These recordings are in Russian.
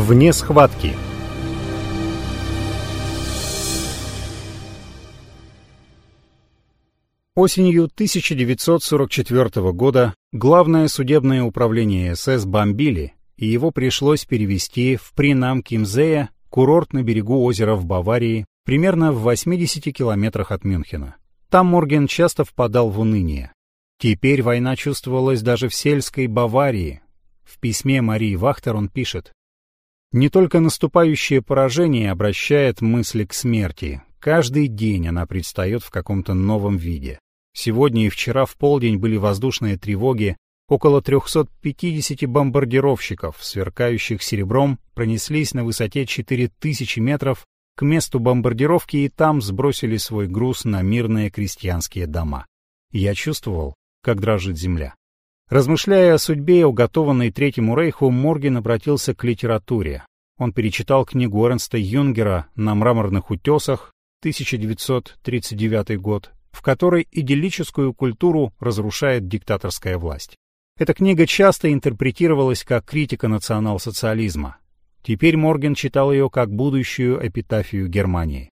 Вне схватки. Осенью 1944 года Главное судебное управление СС бомбили, и его пришлось перевести в Принам Кимзея, курорт на берегу озера в Баварии, примерно в 80 километрах от Мюнхена. Там Морген часто впадал в уныние. Теперь война чувствовалась даже в сельской Баварии. В письме Марии Вахтер он пишет, «Не только наступающее поражение обращает мысли к смерти. Каждый день она предстает в каком-то новом виде. Сегодня и вчера в полдень были воздушные тревоги, около 350 бомбардировщиков, сверкающих серебром, пронеслись на высоте 4000 метров к месту бомбардировки и там сбросили свой груз на мирные крестьянские дома. Я чувствовал, как дрожит земля. Размышляя о судьбе, уготованной Третьему Рейху, Морген обратился к литературе. Он перечитал книгу Эрнста Юнгера «На мраморных утесах» 1939 год, в которой идиллическую культуру разрушает диктаторская власть. Эта книга часто интерпретировалась как критика национал-социализма. Теперь Морген читал ее как будущую эпитафию Германии.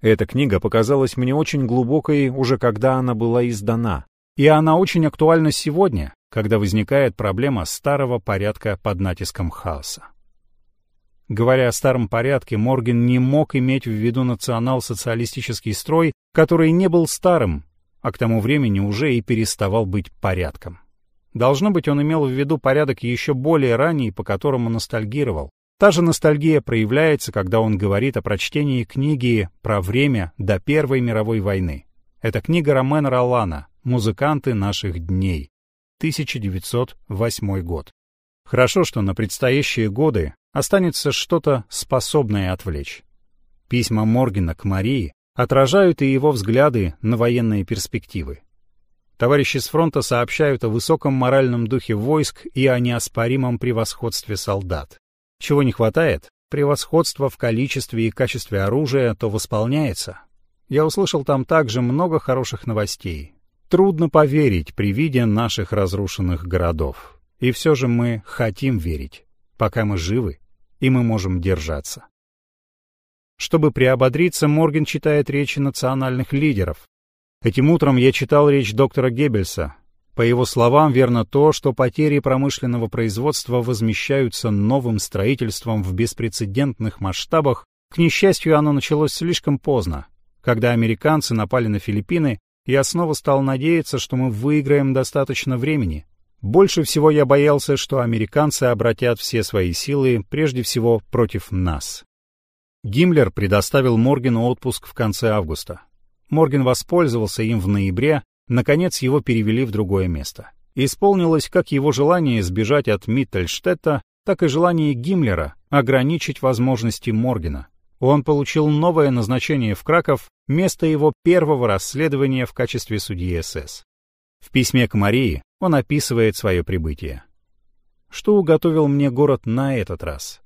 Эта книга показалась мне очень глубокой уже когда она была издана, и она очень актуальна сегодня, когда возникает проблема старого порядка под натиском хаоса. Говоря о старом порядке, Морген не мог иметь в виду национал-социалистический строй, который не был старым, а к тому времени уже и переставал быть порядком. Должно быть, он имел в виду порядок еще более ранний, по которому ностальгировал, Та же ностальгия проявляется, когда он говорит о прочтении книги про время до Первой мировой войны. Это книга Ромена Ролана «Музыканты наших дней», 1908 год. Хорошо, что на предстоящие годы останется что-то способное отвлечь. Письма Моргена к Марии отражают и его взгляды на военные перспективы. Товарищи с фронта сообщают о высоком моральном духе войск и о неоспоримом превосходстве солдат. Чего не хватает, превосходство в количестве и качестве оружия, то восполняется. Я услышал там также много хороших новостей. Трудно поверить при виде наших разрушенных городов. И все же мы хотим верить, пока мы живы, и мы можем держаться. Чтобы приободриться, Морген читает речи национальных лидеров. Этим утром я читал речь доктора Геббельса, по его словам, верно то, что потери промышленного производства возмещаются новым строительством в беспрецедентных масштабах. К несчастью, оно началось слишком поздно. Когда американцы напали на Филиппины, я снова стал надеяться, что мы выиграем достаточно времени. Больше всего я боялся, что американцы обратят все свои силы прежде всего против нас. Гиммлер предоставил Моргену отпуск в конце августа. Морген воспользовался им в ноябре, Наконец его перевели в другое место. Исполнилось как его желание сбежать от Миттельштетта, так и желание Гиммлера ограничить возможности Моргена. Он получил новое назначение в Краков, место его первого расследования в качестве судьи СС. В письме к Марии он описывает свое прибытие. Что уготовил мне город на этот раз?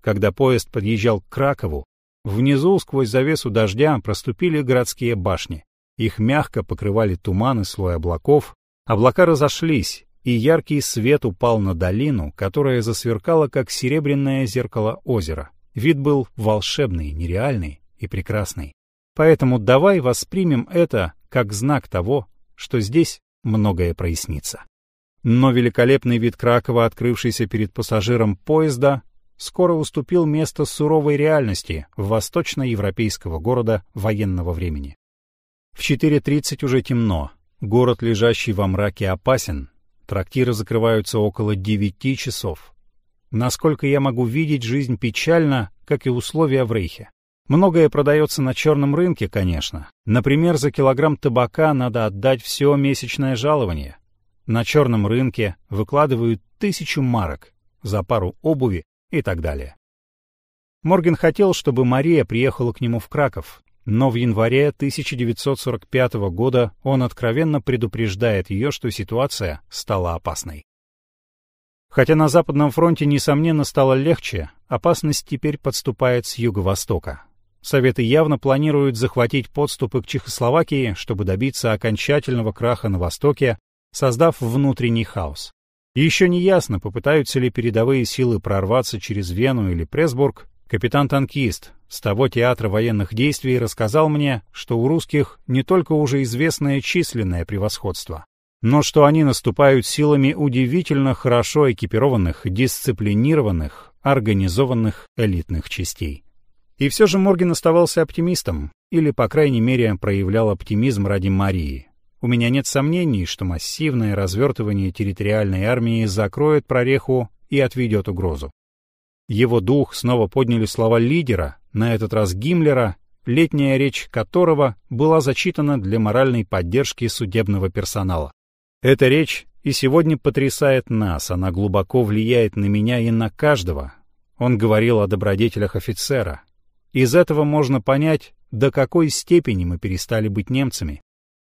Когда поезд подъезжал к Кракову, внизу сквозь завесу дождя проступили городские башни. Их мягко покрывали туман и слой облаков, облака разошлись, и яркий свет упал на долину, которая засверкала, как серебряное зеркало озера. Вид был волшебный, нереальный и прекрасный. Поэтому давай воспримем это как знак того, что здесь многое прояснится. Но великолепный вид Кракова, открывшийся перед пассажиром поезда, скоро уступил место суровой реальности восточноевропейского города военного времени. В 4.30 уже темно. Город, лежащий во мраке, опасен. Трактиры закрываются около 9 часов. Насколько я могу видеть, жизнь печальна, как и условия в Рейхе. Многое продается на черном рынке, конечно. Например, за килограмм табака надо отдать все месячное жалование. На черном рынке выкладывают тысячу марок за пару обуви и так далее. Морген хотел, чтобы Мария приехала к нему в Краков, но в январе 1945 года он откровенно предупреждает ее, что ситуация стала опасной. Хотя на Западном фронте, несомненно, стало легче, опасность теперь подступает с юго-востока. Советы явно планируют захватить подступы к Чехословакии, чтобы добиться окончательного краха на Востоке, создав внутренний хаос. Еще не ясно, попытаются ли передовые силы прорваться через Вену или Пресбург. Капитан-танкист с того театра военных действий рассказал мне, что у русских не только уже известное численное превосходство, но что они наступают силами удивительно хорошо экипированных, дисциплинированных, организованных элитных частей. И все же Морген оставался оптимистом, или, по крайней мере, проявлял оптимизм ради Марии. У меня нет сомнений, что массивное развертывание территориальной армии закроет прореху и отведет угрозу. Его дух снова подняли слова лидера, на этот раз Гиммлера, летняя речь которого была зачитана для моральной поддержки судебного персонала. Эта речь и сегодня потрясает нас, она глубоко влияет на меня и на каждого. Он говорил о добродетелях офицера. Из этого можно понять, до какой степени мы перестали быть немцами.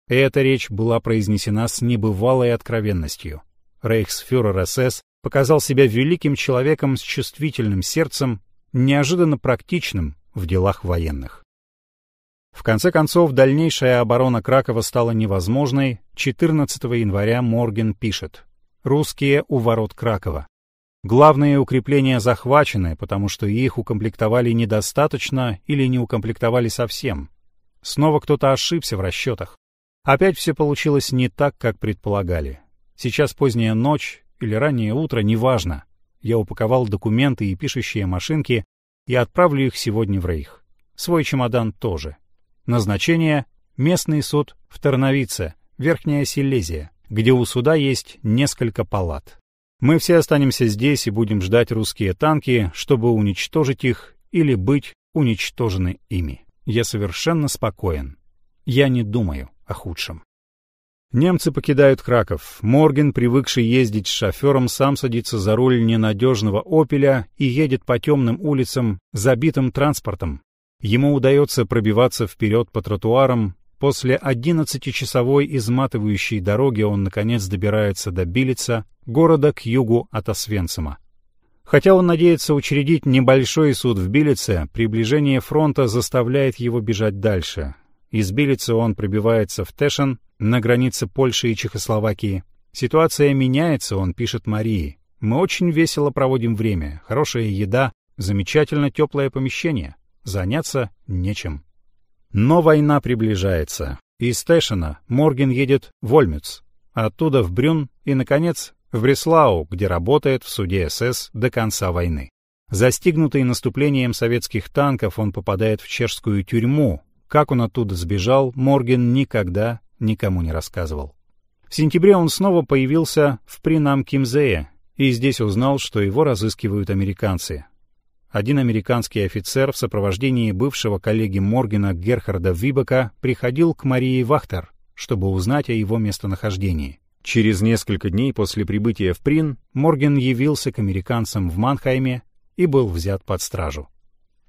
Эта речь была произнесена с небывалой откровенностью. Рейхсфюрер СС показал себя великим человеком с чувствительным сердцем, неожиданно практичным в делах военных. В конце концов, дальнейшая оборона Кракова стала невозможной. 14 января Морген пишет «Русские у ворот Кракова. Главные укрепления захвачены, потому что их укомплектовали недостаточно или не укомплектовали совсем. Снова кто-то ошибся в расчетах. Опять все получилось не так, как предполагали. Сейчас поздняя ночь или раннее утро, неважно. Я упаковал документы и пишущие машинки и отправлю их сегодня в Рейх. Свой чемодан тоже. Назначение — местный суд в Тарновице, Верхняя Силезия, где у суда есть несколько палат. Мы все останемся здесь и будем ждать русские танки, чтобы уничтожить их или быть уничтожены ими. Я совершенно спокоен. Я не думаю о худшем. Немцы покидают Краков. Морген, привыкший ездить с шофером, сам садится за руль ненадежного «Опеля» и едет по темным улицам, забитым транспортом. Ему удается пробиваться вперед по тротуарам. После одиннадцатичасовой изматывающей дороги он, наконец, добирается до Билица, города к югу от Освенцима. Хотя он надеется учредить небольшой суд в Билице, приближение фронта заставляет его бежать дальше. Из Билицы он пробивается в Тэшен, на границе Польши и Чехословакии. Ситуация меняется, он пишет Марии. Мы очень весело проводим время, хорошая еда, замечательно теплое помещение. Заняться нечем. Но война приближается. Из Тэшена Морген едет в Ольмюц, оттуда в Брюн и, наконец, в Бреслау, где работает в суде СС до конца войны. Застигнутый наступлением советских танков, он попадает в чешскую тюрьму, как он оттуда сбежал, Морген никогда никому не рассказывал. В сентябре он снова появился в Прин-ам-Кимзее и здесь узнал, что его разыскивают американцы. Один американский офицер в сопровождении бывшего коллеги Моргена Герхарда Вибека приходил к Марии Вахтер, чтобы узнать о его местонахождении. Через несколько дней после прибытия в Прин Морген явился к американцам в Манхайме и был взят под стражу.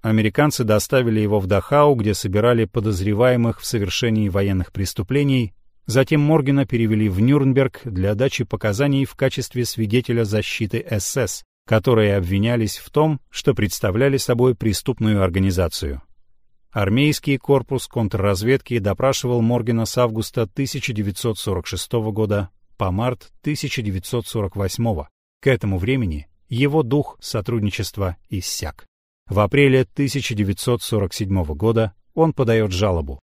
Американцы доставили его в Дахау, где собирали подозреваемых в совершении военных преступлений. Затем Моргена перевели в Нюрнберг для дачи показаний в качестве свидетеля защиты СС, которые обвинялись в том, что представляли собой преступную организацию. Армейский корпус контрразведки допрашивал Моргена с августа 1946 года по март 1948. К этому времени его дух сотрудничества иссяк. В апреле 1947 года он подает жалобу.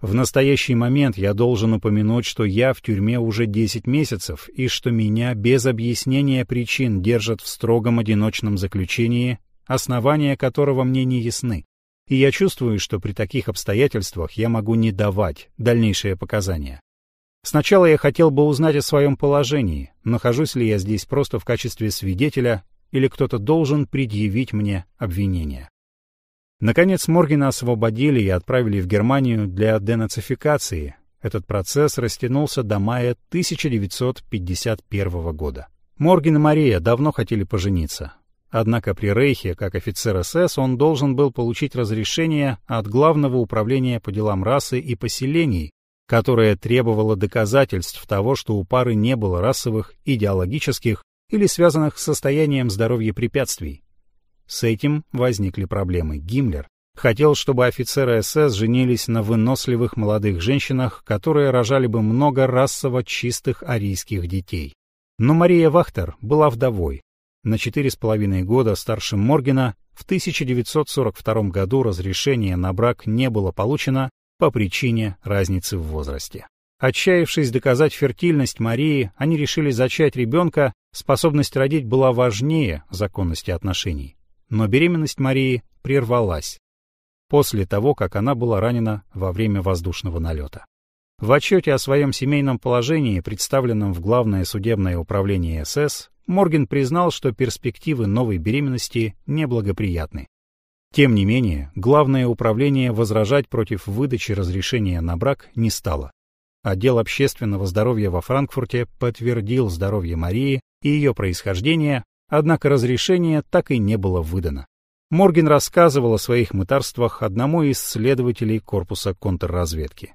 В настоящий момент я должен упомянуть, что я в тюрьме уже 10 месяцев и что меня без объяснения причин держат в строгом одиночном заключении, основания которого мне не ясны. И я чувствую, что при таких обстоятельствах я могу не давать дальнейшие показания. Сначала я хотел бы узнать о своем положении, нахожусь ли я здесь просто в качестве свидетеля или кто-то должен предъявить мне обвинение. Наконец Моргена освободили и отправили в Германию для денацификации. Этот процесс растянулся до мая 1951 года. Морген и Мария давно хотели пожениться. Однако при Рейхе, как офицер СС, он должен был получить разрешение от Главного управления по делам расы и поселений, которое требовало доказательств того, что у пары не было расовых, идеологических или связанных с состоянием здоровья препятствий. С этим возникли проблемы. Гиммлер хотел, чтобы офицеры СС женились на выносливых молодых женщинах, которые рожали бы много расово чистых арийских детей. Но Мария Вахтер была вдовой. На четыре с половиной года старше Моргена в 1942 году разрешение на брак не было получено по причине разницы в возрасте. Отчаявшись доказать фертильность Марии, они решили зачать ребенка, способность родить была важнее законности отношений. Но беременность Марии прервалась после того, как она была ранена во время воздушного налета. В отчете о своем семейном положении, представленном в Главное судебное управление СС, Морген признал, что перспективы новой беременности неблагоприятны. Тем не менее, Главное управление возражать против выдачи разрешения на брак не стало. Отдел общественного здоровья во Франкфурте подтвердил здоровье Марии и ее происхождение, однако разрешение так и не было выдано. Морген рассказывал о своих мытарствах одному из следователей корпуса контрразведки.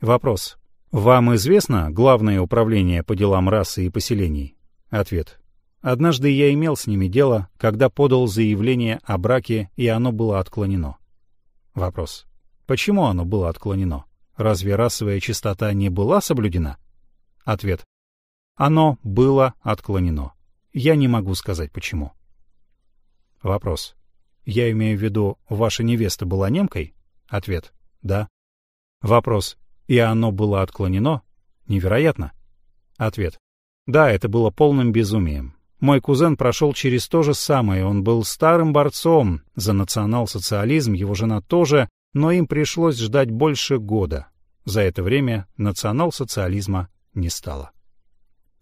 Вопрос. Вам известно Главное управление по делам расы и поселений? Ответ. Однажды я имел с ними дело, когда подал заявление о браке, и оно было отклонено. Вопрос. Почему оно было отклонено? Разве расовая чистота не была соблюдена? Ответ. Оно было отклонено. Я не могу сказать почему. Вопрос. Я имею в виду, ваша невеста была немкой? Ответ. Да. Вопрос. И оно было отклонено? Невероятно. Ответ. Да, это было полным безумием. Мой кузен прошел через то же самое, он был старым борцом за национал-социализм, его жена тоже, но им пришлось ждать больше года. За это время национал-социализма не стало.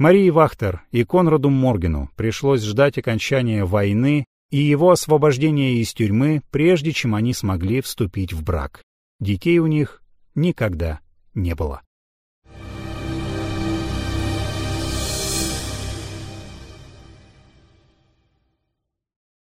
Марии Вахтер и Конраду Моргену пришлось ждать окончания войны и его освобождения из тюрьмы, прежде чем они смогли вступить в брак. Детей у них никогда не было.